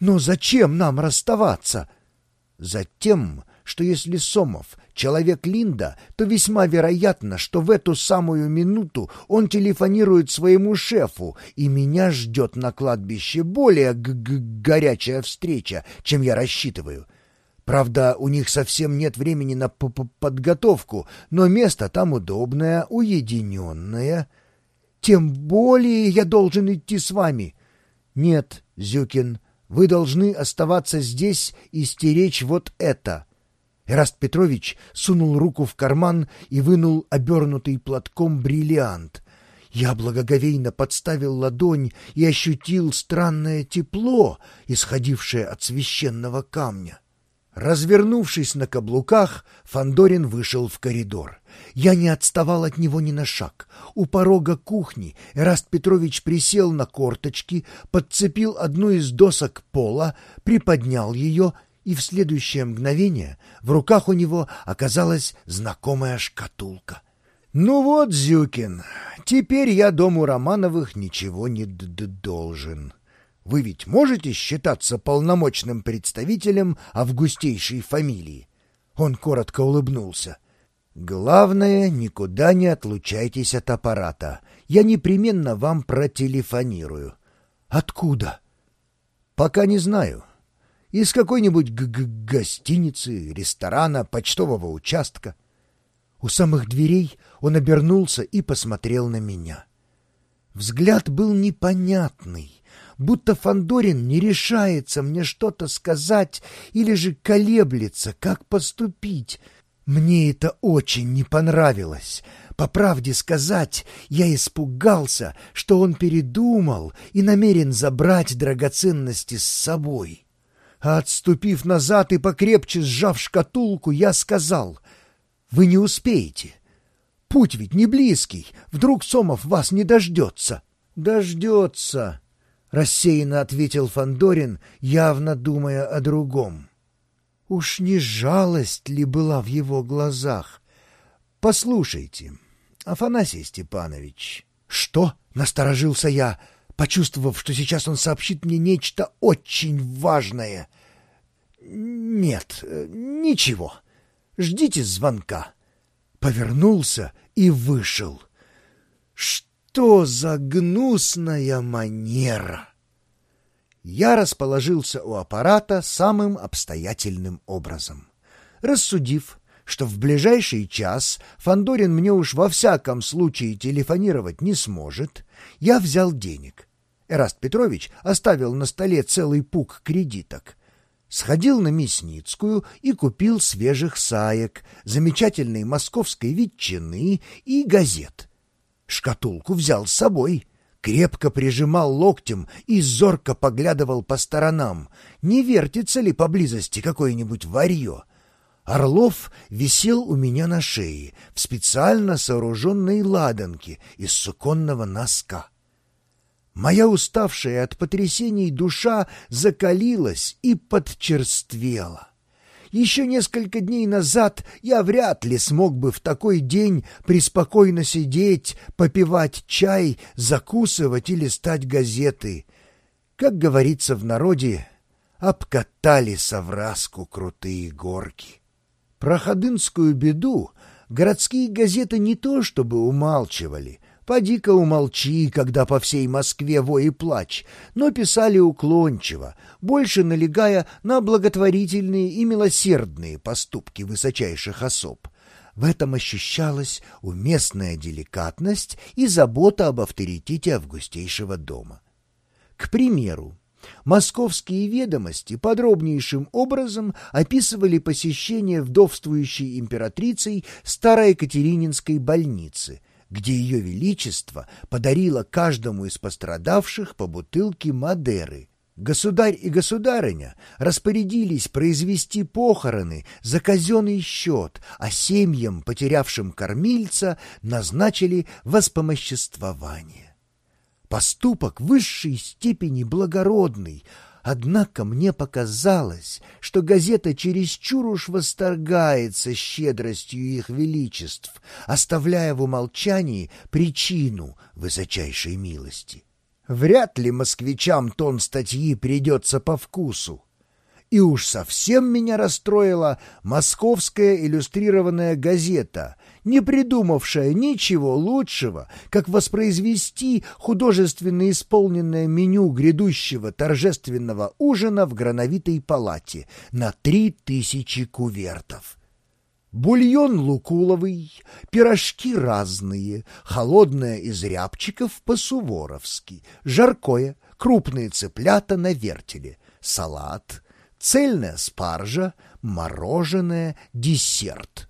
Но зачем нам расставаться? Затем, что если Сомов — человек Линда, то весьма вероятно, что в эту самую минуту он телефонирует своему шефу, и меня ждет на кладбище более г -г горячая встреча, чем я рассчитываю. Правда, у них совсем нет времени на п -п подготовку, но место там удобное, уединенное. Тем более я должен идти с вами. Нет, Зюкин, вы должны оставаться здесь и стеречь вот это. Эраст Петрович сунул руку в карман и вынул обернутый платком бриллиант. Я благоговейно подставил ладонь и ощутил странное тепло, исходившее от священного камня. Развернувшись на каблуках, Фандорин вышел в коридор. Я не отставал от него ни на шаг. У порога кухни Эраст Петрович присел на корточки, подцепил одну из досок пола, приподнял ее, и в следующее мгновение в руках у него оказалась знакомая шкатулка. «Ну вот, Зюкин, теперь я дому Романовых ничего не должен». Вы ведь можете считаться полномочным представителем августейшей фамилии?» Он коротко улыбнулся. «Главное, никуда не отлучайтесь от аппарата. Я непременно вам протелефонирую». «Откуда?» «Пока не знаю. Из какой-нибудь г -г гостиницы, ресторана, почтового участка». У самых дверей он обернулся и посмотрел на меня. Взгляд был непонятный будто Фандорин не решается мне что-то сказать или же колеблется, как поступить. Мне это очень не понравилось. По правде сказать, я испугался, что он передумал и намерен забрать драгоценности с собой. А отступив назад и покрепче сжав шкатулку, я сказал, «Вы не успеете. Путь ведь не близкий, вдруг Сомов вас не дождется». «Дождется», — рассеянно ответил Фандорин, явно думая о другом. Уж не жалость ли была в его глазах? «Послушайте, Афанасий Степанович...» «Что?» — насторожился я, почувствовав, что сейчас он сообщит мне нечто очень важное. «Нет, ничего. Ждите звонка». Повернулся и вышел. «Что?» Что за гнусная манера! Я расположился у аппарата самым обстоятельным образом. Рассудив, что в ближайший час Фандорин мне уж во всяком случае телефонировать не сможет, я взял денег. Эраст Петрович оставил на столе целый пук кредиток. Сходил на Мясницкую и купил свежих саек, замечательной московской ветчины и газет — Шкатулку взял с собой, крепко прижимал локтем и зорко поглядывал по сторонам, не вертится ли поблизости какое-нибудь варье. Орлов висел у меня на шее в специально сооруженной ладанке из суконного носка. Моя уставшая от потрясений душа закалилась и подчерствела. Еще несколько дней назад я вряд ли смог бы в такой день преспокойно сидеть, попивать чай, закусывать и листать газеты. Как говорится в народе, обкатали совраску крутые горки. Про ходынскую беду городские газеты не то чтобы умалчивали, Поди-ка умолчи, когда по всей Москве вой и плач, но писали уклончиво, больше налегая на благотворительные и милосердные поступки высочайших особ. В этом ощущалась уместная деликатность и забота об авторитете августейшего дома. К примеру, Московские ведомости подробнейшим образом описывали посещение вдовствующей императрицей Староекатерининской больницы, где ее величество подарило каждому из пострадавших по бутылке Мадеры. Государь и государыня распорядились произвести похороны за казенный счет, а семьям, потерявшим кормильца, назначили воспомоществование. Поступок высшей степени благородный, Однако мне показалось, что газета чересчур уж восторгается щедростью их величеств, оставляя в умолчании причину высочайшей милости. Вряд ли москвичам тон статьи придется по вкусу. И уж совсем меня расстроила московская иллюстрированная газета, не придумавшая ничего лучшего, как воспроизвести художественно исполненное меню грядущего торжественного ужина в грановитой палате на три тысячи кувертов. Бульон лукуловый, пирожки разные, холодное из рябчиков по-суворовски, жаркое, крупные цыплята на вертеле, салат, цельная спаржа, мороженое, десерт.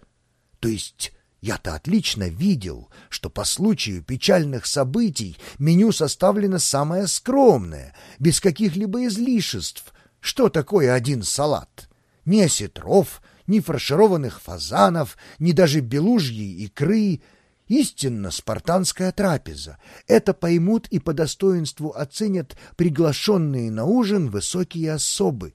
То есть я-то отлично видел, что по случаю печальных событий меню составлено самое скромное, без каких-либо излишеств. Что такое один салат? Ни осетров, ни фаршированных фазанов, ни даже белужьей икры. Истинно спартанская трапеза. Это поймут и по достоинству оценят приглашенные на ужин высокие особы.